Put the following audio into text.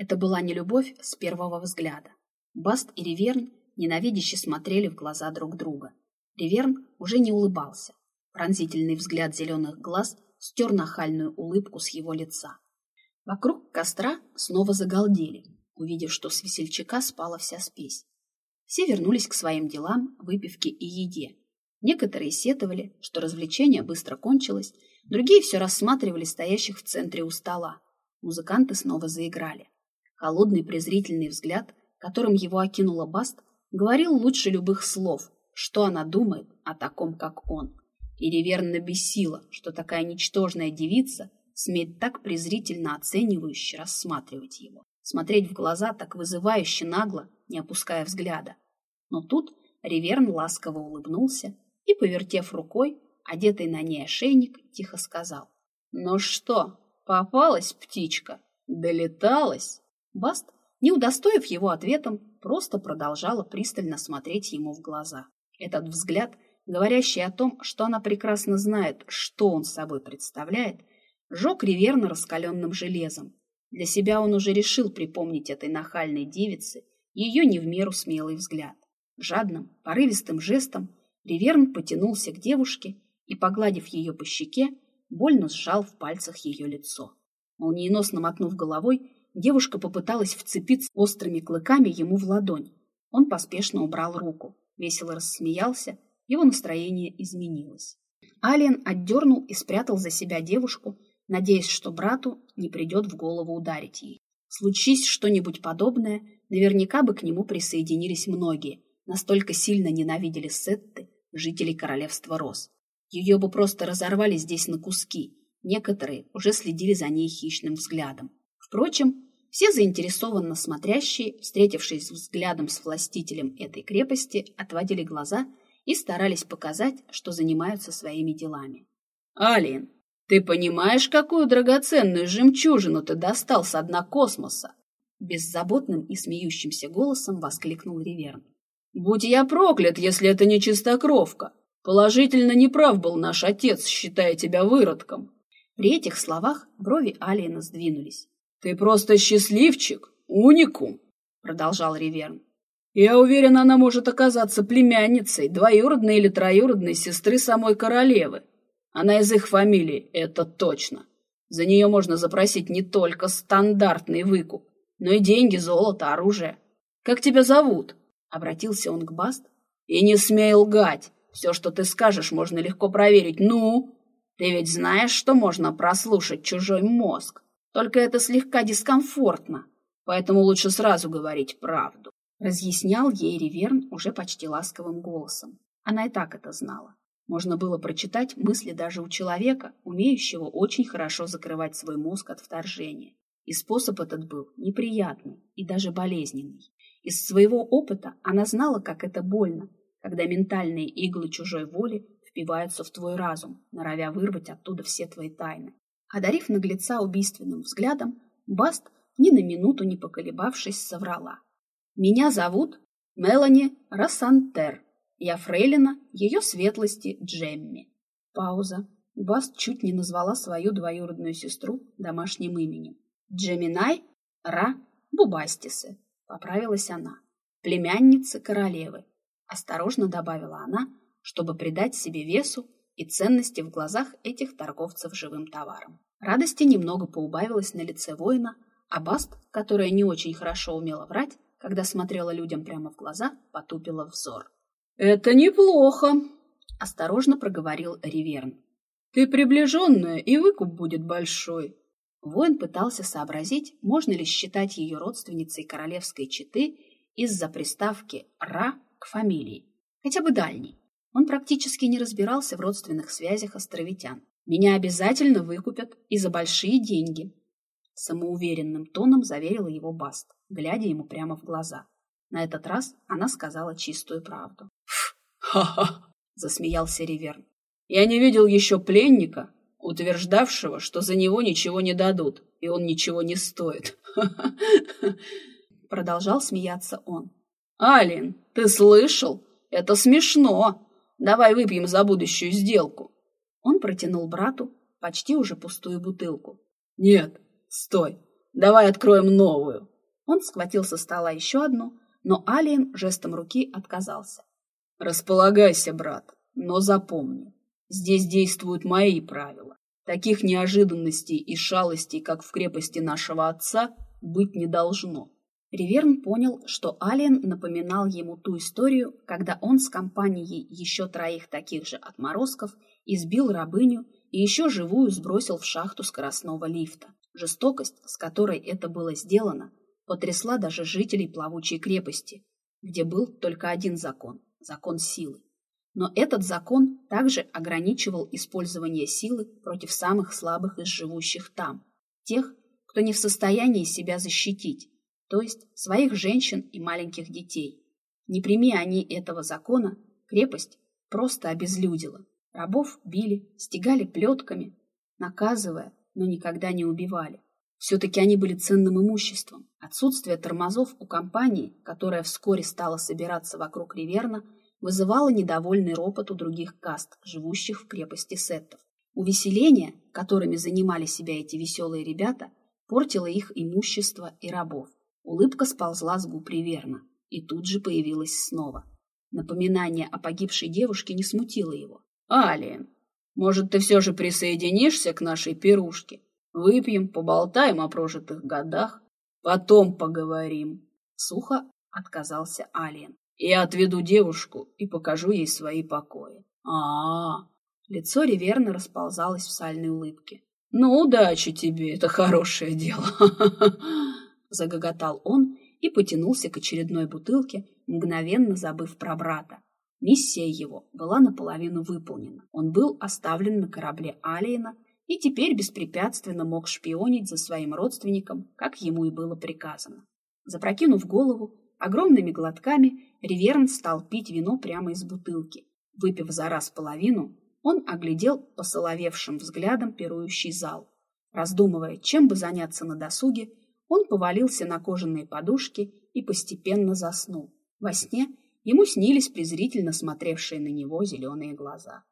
Это была не любовь с первого взгляда. Баст и Риверн ненавидяще смотрели в глаза друг друга. Риверн уже не улыбался. Пронзительный взгляд зеленых глаз стер нахальную улыбку с его лица. Вокруг костра снова загалдели, увидев, что с весельчака спала вся спесь. Все вернулись к своим делам, выпивке и еде. Некоторые сетовали, что развлечение быстро кончилось, другие все рассматривали стоящих в центре у стола. Музыканты снова заиграли. Холодный презрительный взгляд, которым его окинула Баст, говорил лучше любых слов, что она думает о таком, как он. И реверно бесило, что такая ничтожная девица смеет так презрительно оценивающе рассматривать его, смотреть в глаза так вызывающе нагло, не опуская взгляда. Но тут Реверн ласково улыбнулся и, повертев рукой, одетый на ней ошейник, тихо сказал. «Ну что, попалась птичка? Долеталась?» Баст, не удостоив его ответом, просто продолжала пристально смотреть ему в глаза. Этот взгляд, говорящий о том, что она прекрасно знает, что он собой представляет, жег Реверна раскаленным железом. Для себя он уже решил припомнить этой нахальной девице ее не в меру смелый взгляд. Жадным, порывистым жестом Риверн потянулся к девушке и, погладив ее по щеке, больно сжал в пальцах ее лицо. Молниеносно мотнув головой, девушка попыталась вцепиться острыми клыками ему в ладонь. Он поспешно убрал руку, весело рассмеялся, его настроение изменилось. Алиен отдернул и спрятал за себя девушку, надеясь, что брату не придет в голову ударить ей. Случись что-нибудь подобное, наверняка бы к нему присоединились многие – Настолько сильно ненавидели Сетты жителей королевства Рос. Ее бы просто разорвали здесь на куски. Некоторые уже следили за ней хищным взглядом. Впрочем, все заинтересованно смотрящие, встретившись взглядом с властителем этой крепости, отводили глаза и старались показать, что занимаются своими делами. «Алиен, ты понимаешь, какую драгоценную жемчужину ты достал с дна космоса?» Беззаботным и смеющимся голосом воскликнул Риверн. Будь я проклят, если это не чистокровка. Положительно неправ был наш отец, считая тебя выродком. При этих словах брови Алиена сдвинулись. Ты просто счастливчик, уникум, продолжал Риверн. Я уверен, она может оказаться племянницей, двоюродной или троюродной сестры самой королевы. Она из их фамилии, это точно. За нее можно запросить не только стандартный выкуп, но и деньги, золото, оружие. Как тебя зовут? Обратился он к Баст. «И не смей лгать. Все, что ты скажешь, можно легко проверить. Ну, ты ведь знаешь, что можно прослушать чужой мозг. Только это слегка дискомфортно, поэтому лучше сразу говорить правду». Разъяснял ей Риверн уже почти ласковым голосом. Она и так это знала. Можно было прочитать мысли даже у человека, умеющего очень хорошо закрывать свой мозг от вторжения. И способ этот был неприятный и даже болезненный. Из своего опыта она знала, как это больно, когда ментальные иглы чужой воли впиваются в твой разум, норовя вырвать оттуда все твои тайны. Одарив наглеца убийственным взглядом, Баст, ни на минуту не поколебавшись, соврала. «Меня зовут Мелани Рассантер. Я фрейлина ее светлости Джемми». Пауза. Баст чуть не назвала свою двоюродную сестру домашним именем. Джеминай Ра Бубастисы. Поправилась она. Племянница королевы. Осторожно добавила она, чтобы придать себе весу и ценности в глазах этих торговцев живым товаром. Радости немного поубавилось на лице воина, а Баст, которая не очень хорошо умела врать, когда смотрела людям прямо в глаза, потупила взор. «Это неплохо», — осторожно проговорил Риверн. «Ты приближенная, и выкуп будет большой. Воин пытался сообразить, можно ли считать ее родственницей королевской четы из-за приставки «ра» к фамилии, хотя бы дальней. Он практически не разбирался в родственных связях островитян. «Меня обязательно выкупят и за большие деньги», самоуверенным тоном заверила его Баст, глядя ему прямо в глаза. На этот раз она сказала чистую правду. «Ха-ха!» — засмеялся Риверн. «Я не видел еще пленника, утверждавшего, что за него ничего не дадут, и он ничего не стоит. Продолжал смеяться он. «Алин, ты слышал? Это смешно. Давай выпьем за будущую сделку». Он протянул брату почти уже пустую бутылку. «Нет, стой, давай откроем новую». Он схватил со стола еще одну, но Алиен жестом руки отказался. «Располагайся, брат, но запомни, здесь действуют мои правила. Таких неожиданностей и шалостей, как в крепости нашего отца, быть не должно». Риверн понял, что Алиен напоминал ему ту историю, когда он с компанией еще троих таких же отморозков избил рабыню и еще живую сбросил в шахту скоростного лифта. Жестокость, с которой это было сделано, потрясла даже жителей плавучей крепости, где был только один закон – закон силы. Но этот закон также ограничивал использование силы против самых слабых из живущих там, тех, кто не в состоянии себя защитить, то есть своих женщин и маленьких детей. Не прими они этого закона, крепость просто обезлюдила. Рабов били, стегали плетками, наказывая, но никогда не убивали. Все-таки они были ценным имуществом. Отсутствие тормозов у компании, которая вскоре стала собираться вокруг Риверна, вызывало недовольный ропот у других каст, живущих в крепости сеттов. Увеселения, которыми занимали себя эти веселые ребята, портило их имущество и рабов. Улыбка сползла с губ Риверна и тут же появилась снова. Напоминание о погибшей девушке не смутило его. «Алиен, может, ты все же присоединишься к нашей пирушке? Выпьем, поболтаем о прожитых годах, потом поговорим». Сухо отказался Алиен. «Я отведу девушку и покажу ей свои покои». А, -а, а Лицо Риверна расползалось в сальной улыбке. «Ну, удачи тебе, это хорошее дело!» Загоготал он и потянулся к очередной бутылке, мгновенно забыв про брата. Миссия его была наполовину выполнена. Он был оставлен на корабле Алиена и теперь беспрепятственно мог шпионить за своим родственником, как ему и было приказано. Запрокинув голову, огромными глотками Риверн стал пить вино прямо из бутылки. Выпив за раз половину, он оглядел посоловевшим взглядом пирующий зал. Раздумывая, чем бы заняться на досуге, он повалился на кожаные подушки и постепенно заснул. Во сне ему снились презрительно смотревшие на него зеленые глаза.